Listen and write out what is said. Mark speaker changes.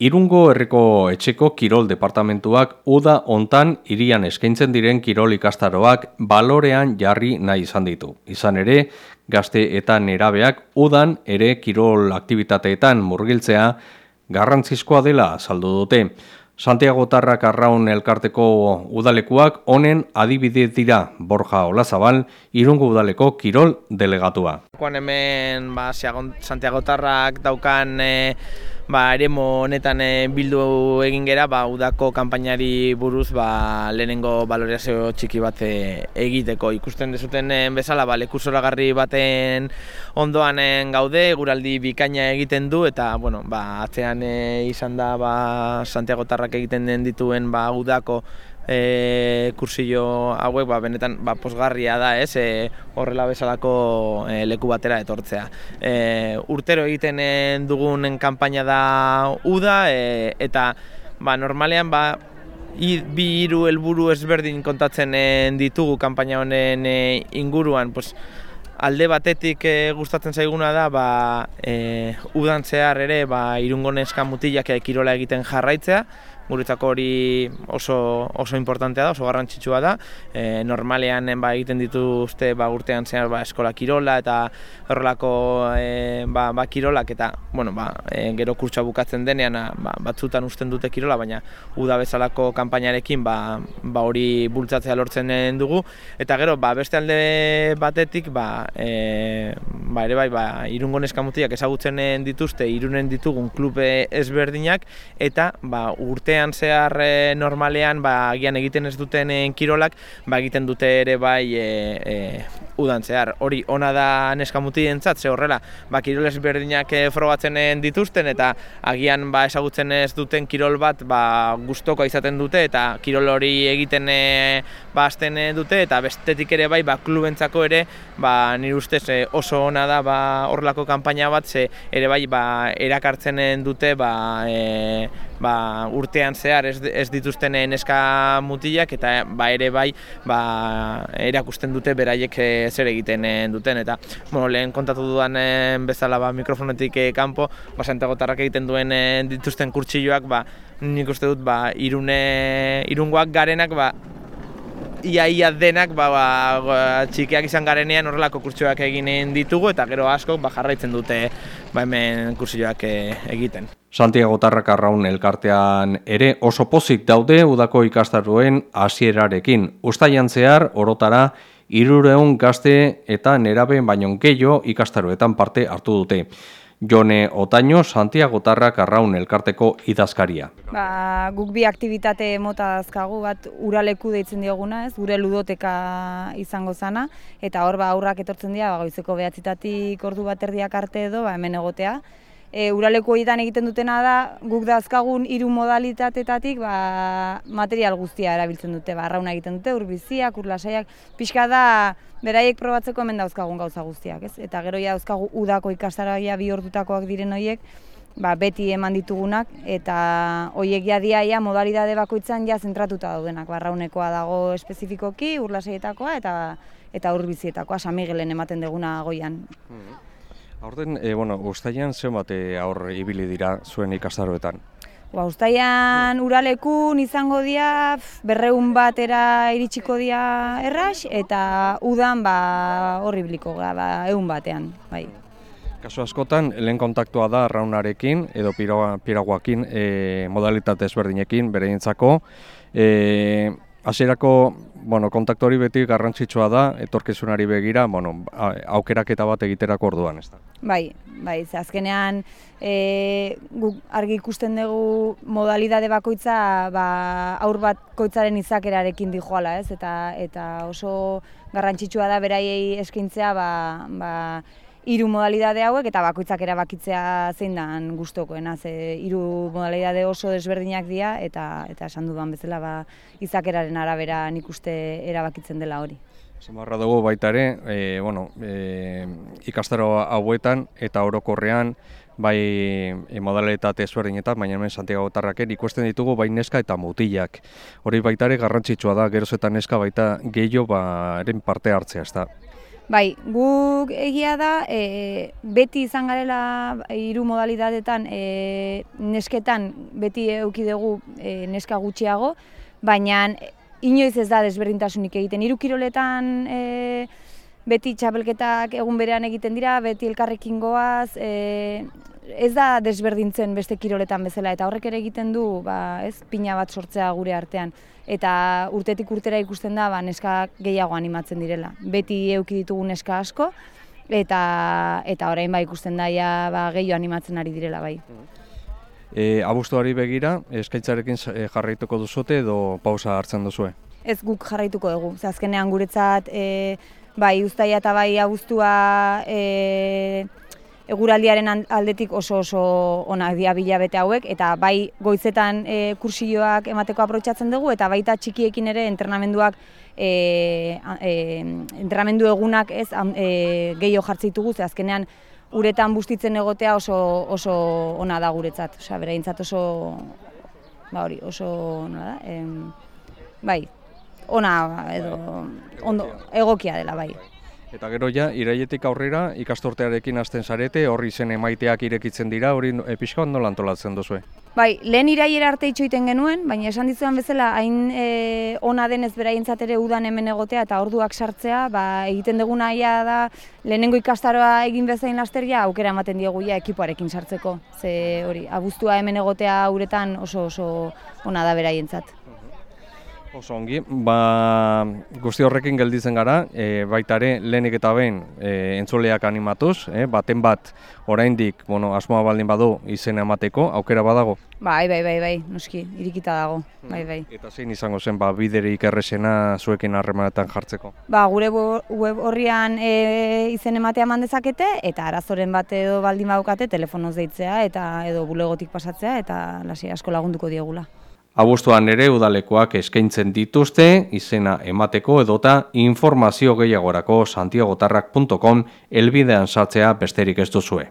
Speaker 1: Irungo herriko etxeko kirol departamentuak uda hontan irian eskaintzen diren kirol ikastaroak balorean jarri nahi izan ditu. Izan ere, gazte eta nerabeak udan ere kirol aktivitateetan murgiltzea garrantzizkoa dela saldu dute. Santiago Tarrak Arraun elkarteko udalekuak honen adibide dira Borja Olazabal, irungo udaleko kirol delegatua.
Speaker 2: hemen ba, Santiago Tarrak daukan e, ba, eremo honetan e, bildu egin gera ba, udako kanpainari buruz ba, lehenengo baloreazio txiki bat e, egiteko. Ikusten dezuten e, bezala ba, lekusoragarri baten ondoan e, gaude, guraldi bikaina egiten du eta bueno, ba, atzean izan da ba, Santiago Tarrak egiten den dituen ba, udako e, kursillo hauek ba, benetan ba, posgarria da, ez, e, horrela bezalako e, leku batera etortzea. E, urtero egiten dugun kanpaina da uda, e, eta ba, normalean ba, bi hiru helburu ezberdin kontatzen ditugu kanpaina honen e, inguruan, pues, alde batetik e, gustatzen zaiguna da ba, e, udan zehar ere ba, irungoneska mutilak kirola egiten jarraitzea, guretzako hori oso, oso importantea da, oso garrantzitsua da. E, normalean ba, egiten dituzte ba, urtean zehar ba, eskola kirola eta horrelako e, ba, ba, kirolak eta bueno, ba, e, gero kurtsa bukatzen denean ba, batzutan usten dute kirola, baina uda bezalako kanpainarekin ba, ba, hori bultzatzea lortzen dugu. Eta gero, ba, beste alde batetik, ba, e, ba, ere bai, ba, irungo neskamutiak ezagutzen dituzte, irunen ditugun klube ezberdinak, eta ba, urtean urtean zehar e, normalean ba, agian egiten ez duten e, kirolak ba, egiten dute ere bai e, e, udan zehar. Hori ona da neskamuti entzat, ze horrela ba, kiroles berdinak e, frogatzen dituzten eta agian ba, ezagutzen ez duten kirol bat ba, gustoko izaten dute eta kirol hori egiten e, ba, dute eta bestetik ere bai ba, klubentzako ere ba, nire ustez oso ona da ba, horrelako kanpaina bat ze ere bai ba, erakartzen dute ba, e, ba, urtean zehar ez, ez dituzten neska mutilak eta ba, ere bai ba, erakusten dute beraiek eh, zer egiten eh, duten eta bueno, lehen kontatu dudan eh, bezala ba, mikrofonetik kanpo ba, santagotarrak egiten duen dituzten kurtsilloak ba, nik uste dut ba, irune, irungoak garenak ba, ia ia denak ba, ba, txikiak izan garenean horrelako kurtsioak eginen ditugu eta gero asko ba, jarraitzen dute ba, hemen kurtsioak egiten.
Speaker 1: Santiago Tarrak arraun elkartean ere oso pozik daude udako ikastaruen hasierarekin. Ustaian zehar orotara irureun gazte eta nerabe baino gehiago ikastaruetan parte hartu dute. Jone Otaino, Santiago Tarrak arraun elkarteko idazkaria.
Speaker 3: Ba, guk bi aktivitate mota dazkagu bat uraleku deitzen dioguna, ez, gure ludoteka izango zana, eta hor ba, aurrak etortzen dira, ba, goizeko behatzitatik ordu bat erdiak arte edo, ba, hemen egotea, e, uraleko horietan egiten dutena da, guk dazkagun hiru modalitatetatik ba, material guztia erabiltzen dute, ba, arrauna egiten dute, urbiziak, urlasaiak, pixka da, beraiek probatzeko hemen dauzkagun gauza guztiak, ez? Eta gero ja dauzkagu udako ikastaraia bi ordutakoak diren horiek, ba, beti eman ditugunak, eta horiek ja diaia modalidade bakoitzan ja zentratuta daudenak, barraunekoa dago espezifikoki, urlasaietakoa eta eta urbizietakoa, San Miguelen ematen deguna goian. Mm
Speaker 1: Aurten, e, bueno, ustaian zen bate aur ibili dira zuen ikastaroetan?
Speaker 3: Ba, ustaian uralekun izango dira berreun batera iritsiko dira erras eta udan ba horribliko gara, ba, egun batean. Bai.
Speaker 1: Kasu askotan, lehen kontaktua da raunarekin edo piraguakin e, modalitate ezberdinekin bere E, Hasierako, bueno, kontaktu hori beti garrantzitsua da, etorkizunari begira, bueno, aukeraketa bat egiterako orduan, ez da?
Speaker 3: Bai, bai, azkenean e, guk argi ikusten dugu modalidade bakoitza ba, aur bat koitzaren izakerarekin dijoala, ez? Eta, eta oso garrantzitsua da beraiei eskintzea, ba, ba, hiru modalidade hauek eta bakoitzak erabakitzea zein dan gustokoena ze hiru modalidade oso desberdinak dira eta eta esan dudan bezala ba izakeraren arabera nikuste erabakitzen dela hori.
Speaker 1: Zamarra dugu baita ere, e, bueno, e, ikastaro hauetan eta orokorrean bai e, modalitate ezberdinetan, baina hemen Santiago Tarraken ikusten ditugu bai neska eta mutilak. Hori baita ere garrantzitsua da, geroz eta neska baita gehiago ba, eren parte hartzea, ez da.
Speaker 3: Bai, guk egia da, e, beti izan garela hiru modalitatetan, e, nesketan beti eduki dugu e, neska gutxiago, baina inoiz ez da desberdintasunik egiten. Hiru kiroletan e, beti txapelketak egun berean egiten dira, beti elkarrekin goaz, e, ez da desberdintzen beste kiroletan bezala eta horrek ere egiten du, ba, ez, pina bat sortzea gure artean eta urtetik urtera ikusten da ba, neska gehiago animatzen direla. Beti euki ditugu neska asko eta eta orain ba ikusten daia ba gehiago animatzen ari direla bai.
Speaker 1: E, abuztuari begira, eskaitzarekin e, jarraituko duzute edo pausa hartzen duzue?
Speaker 3: Ez guk jarraituko dugu. Ze azkenean guretzat e, bai uztaia eta bai abuztua e, eguraldiaren aldetik oso oso onak dia bilabete hauek eta bai goizetan e, kursioak emateko aprotsatzen dugu eta baita txikiekin ere entrenamenduak e, e, entrenamendu egunak ez e, gehiago jartze ditugu ze azkenean uretan bustitzen egotea oso oso ona da guretzat, osea bereintzat oso ba hori, oso nola da? Em, bai, ona edo ondo egokia dela bai.
Speaker 1: Eta gero ja, iraietik aurrera ikastortearekin hasten zarete, horri zen emaiteak irekitzen dira, hori e, pixka nola antolatzen duzue?
Speaker 3: Bai, lehen iraiera arte itxoiten genuen, baina esan dizuan bezala, hain e, ona denez beraientzat ere udan hemen egotea eta orduak sartzea, ba, egiten duguna ia da, lehenengo ikastaroa egin bezain lasteria, aukera ematen diegu ja ekipoarekin sartzeko. Ze hori, abuztua hemen egotea uretan oso oso ona da beraientzat.
Speaker 1: Oso ongi, ba, guzti horrekin gelditzen gara, e, baita ere lehenik eta behin e, entzuleak animatuz, e, baten bat oraindik, bueno, asmoa baldin badu izen emateko, aukera badago?
Speaker 3: Bai, bai, bai, bai, noski, irikita dago, bai, bai.
Speaker 1: Eta zein izango zen, ba, biderik errexena zuekin harremanetan jartzeko?
Speaker 3: Ba, gure web horrian e, izen ematea eman dezakete, eta arazoren bat edo baldin badukate, telefonoz deitzea, eta edo bulegotik pasatzea, eta lasi asko lagunduko diegula.
Speaker 1: Abuztuan ere udalekoak eskaintzen dituzte izena emateko edota informazio gehiagorako santiagotarrak.com elbidean sartzea besterik ez duzue.